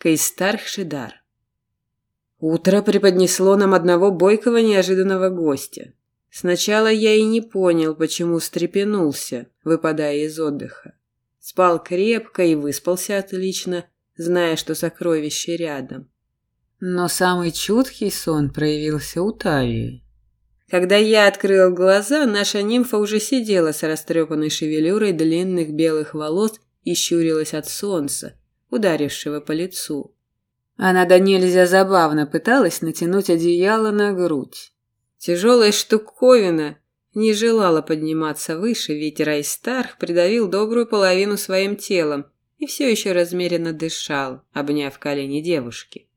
Кейстарх Шидар. Утро преподнесло нам одного бойкого неожиданного гостя. Сначала я и не понял, почему встрепенулся, выпадая из отдыха. Спал крепко и выспался отлично, зная, что сокровище рядом. Но самый чуткий сон проявился у Талии. Когда я открыл глаза, наша нимфа уже сидела с растрепанной шевелюрой длинных белых волос и щурилась от солнца, ударившего по лицу. Она до нельзя забавно пыталась натянуть одеяло на грудь. Тяжелая штуковина не желала подниматься выше, ведь Райстарх придавил добрую половину своим телом и все еще размеренно дышал, обняв колени девушки.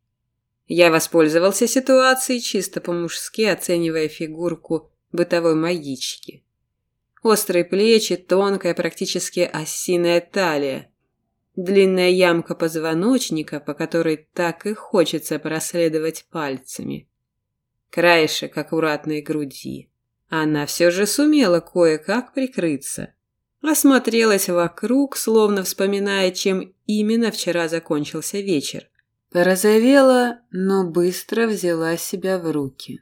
Я воспользовался ситуацией чисто по-мужски, оценивая фигурку бытовой магички. Острые плечи, тонкая, практически осиная талия, Длинная ямка позвоночника, по которой так и хочется проследовать пальцами. Краешек аккуратной груди. Она все же сумела кое-как прикрыться. Осмотрелась вокруг, словно вспоминая, чем именно вчера закончился вечер. Порозовела, но быстро взяла себя в руки.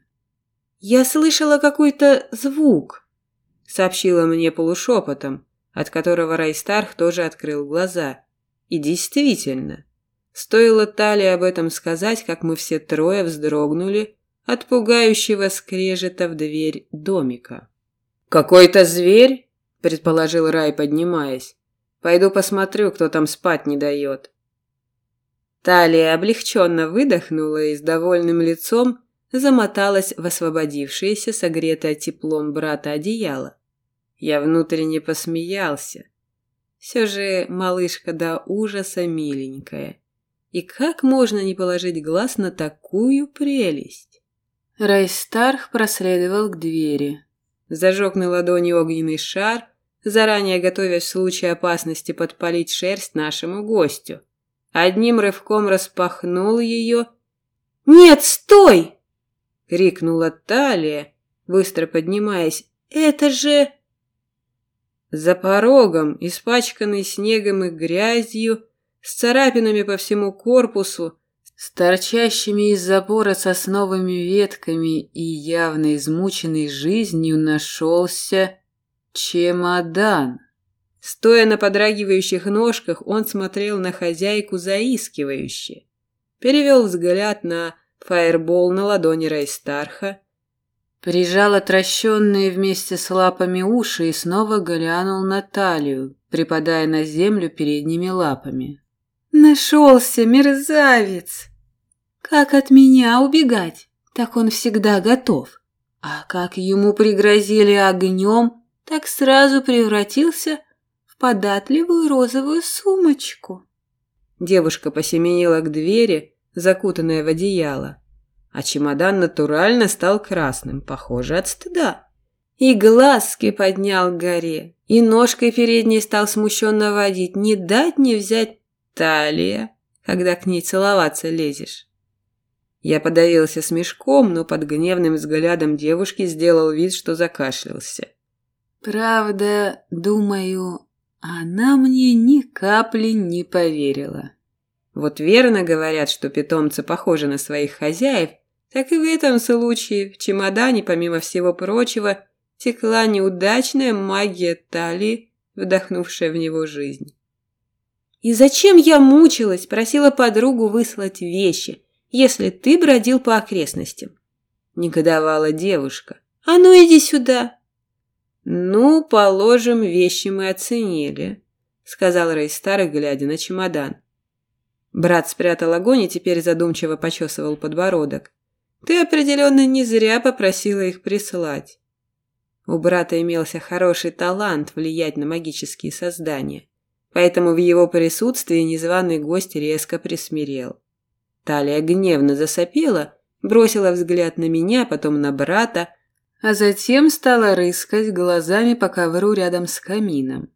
«Я слышала какой-то звук», — сообщила мне полушепотом, от которого Райстарх тоже открыл глаза. И действительно, стоило Тали об этом сказать, как мы все трое вздрогнули от пугающего скрежета в дверь домика. «Какой-то зверь?» – предположил Рай, поднимаясь. «Пойду посмотрю, кто там спать не дает». Талия облегченно выдохнула и с довольным лицом замоталась в освободившееся, согретое теплом брата одеяло. Я внутренне посмеялся. Все же малышка до ужаса миленькая. И как можно не положить глаз на такую прелесть? Райстарх проследовал к двери. Зажег на ладони огненный шар, заранее готовясь в случае опасности подпалить шерсть нашему гостю. Одним рывком распахнул ее. «Нет, стой!» — крикнула Талия, быстро поднимаясь. «Это же...» За порогом, испачканный снегом и грязью, с царапинами по всему корпусу, с торчащими из забора сосновыми ветками и явно измученной жизнью нашелся чемодан. Стоя на подрагивающих ножках, он смотрел на хозяйку заискивающе. Перевел взгляд на фаербол на ладони Райстарха, Прижал отращенные вместе с лапами уши и снова глянул на талию, припадая на землю передними лапами. «Нашелся, мерзавец! Как от меня убегать? Так он всегда готов. А как ему пригрозили огнем, так сразу превратился в податливую розовую сумочку». Девушка посеменила к двери, закутанная в одеяло а чемодан натурально стал красным, похоже, от стыда. И глазки поднял к горе, и ножкой передней стал смущенно водить, не дать не взять талия, когда к ней целоваться лезешь. Я подавился смешком, но под гневным взглядом девушки сделал вид, что закашлялся. Правда, думаю, она мне ни капли не поверила. Вот верно говорят, что питомцы похожи на своих хозяев, так и в этом случае в чемодане, помимо всего прочего, текла неудачная магия талии, вдохнувшая в него жизнь. «И зачем я мучилась, просила подругу выслать вещи, если ты бродил по окрестностям?» Негодовала девушка. «А ну иди сюда!» «Ну, положим, вещи мы оценили», — сказал Рейстар, глядя на чемодан. Брат спрятал огонь и теперь задумчиво почесывал подбородок. Ты определенно не зря попросила их прислать. У брата имелся хороший талант влиять на магические создания, поэтому в его присутствии незваный гость резко присмирел. Талия гневно засопела, бросила взгляд на меня, потом на брата, а затем стала рыскать глазами по ковру рядом с камином.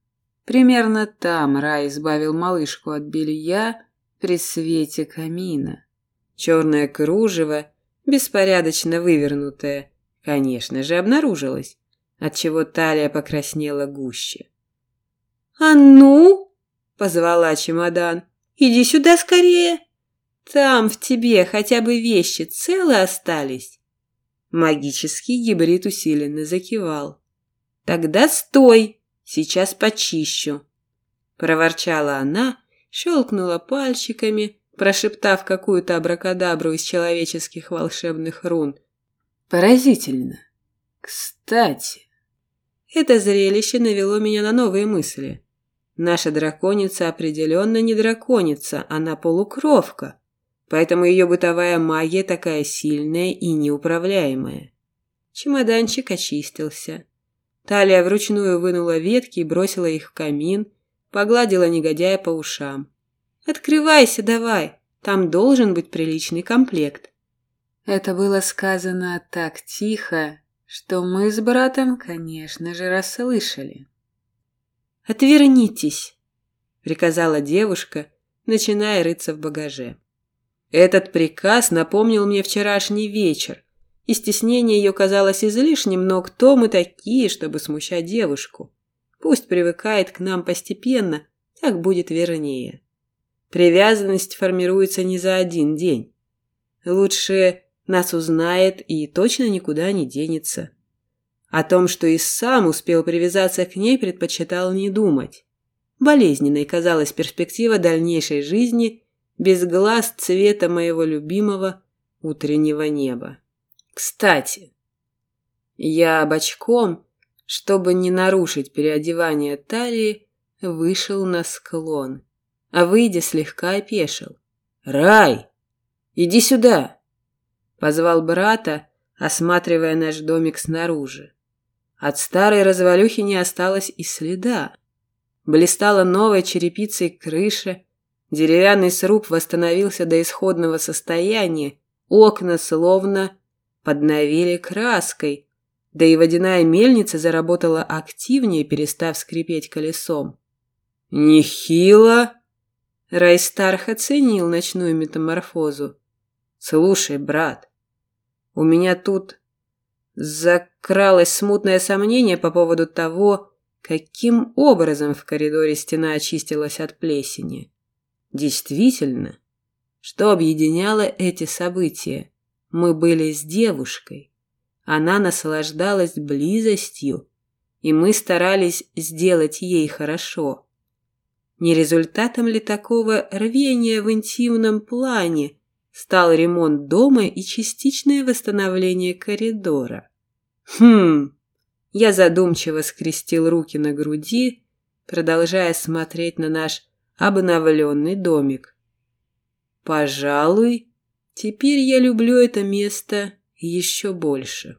Примерно там Рай избавил малышку от белья при свете камина. Черное кружево беспорядочно вывернутая, конечно же, обнаружилась, отчего талия покраснела гуще. «А ну!» – позвала чемодан. «Иди сюда скорее! Там в тебе хотя бы вещи целы остались?» Магический гибрид усиленно закивал. «Тогда стой! Сейчас почищу!» Проворчала она, щелкнула пальчиками, прошептав какую-то абракадабру из человеческих волшебных рун. «Поразительно! Кстати!» Это зрелище навело меня на новые мысли. Наша драконица определенно не драконица, она полукровка, поэтому ее бытовая магия такая сильная и неуправляемая. Чемоданчик очистился. Талия вручную вынула ветки и бросила их в камин, погладила негодяя по ушам. «Открывайся давай, там должен быть приличный комплект». Это было сказано так тихо, что мы с братом, конечно же, расслышали. «Отвернитесь!» — приказала девушка, начиная рыться в багаже. Этот приказ напомнил мне вчерашний вечер, и стеснение ее казалось излишним, но кто мы такие, чтобы смущать девушку? Пусть привыкает к нам постепенно, так будет вернее. Привязанность формируется не за один день. Лучше нас узнает и точно никуда не денется. О том, что и сам успел привязаться к ней, предпочитал не думать. Болезненной казалась перспектива дальнейшей жизни без глаз цвета моего любимого утреннего неба. Кстати, я бочком, чтобы не нарушить переодевание талии, вышел на склон, а выйдя слегка опешил. «Рай, иди сюда!» Позвал брата, осматривая наш домик снаружи. От старой развалюхи не осталось и следа. Блистала новая черепицей крыша, деревянный сруб восстановился до исходного состояния, окна словно подновили краской, да и водяная мельница заработала активнее, перестав скрипеть колесом. «Нехило!» Райстарх оценил ночную метаморфозу. «Слушай, брат, у меня тут Закралось смутное сомнение по поводу того, каким образом в коридоре стена очистилась от плесени. Действительно, что объединяло эти события? Мы были с девушкой. Она наслаждалась близостью, и мы старались сделать ей хорошо. Не результатом ли такого рвения в интимном плане стал ремонт дома и частичное восстановление коридора. Хм. Я задумчиво скрестил руки на груди, продолжая смотреть на наш обновленный домик. Пожалуй, теперь я люблю это место еще больше.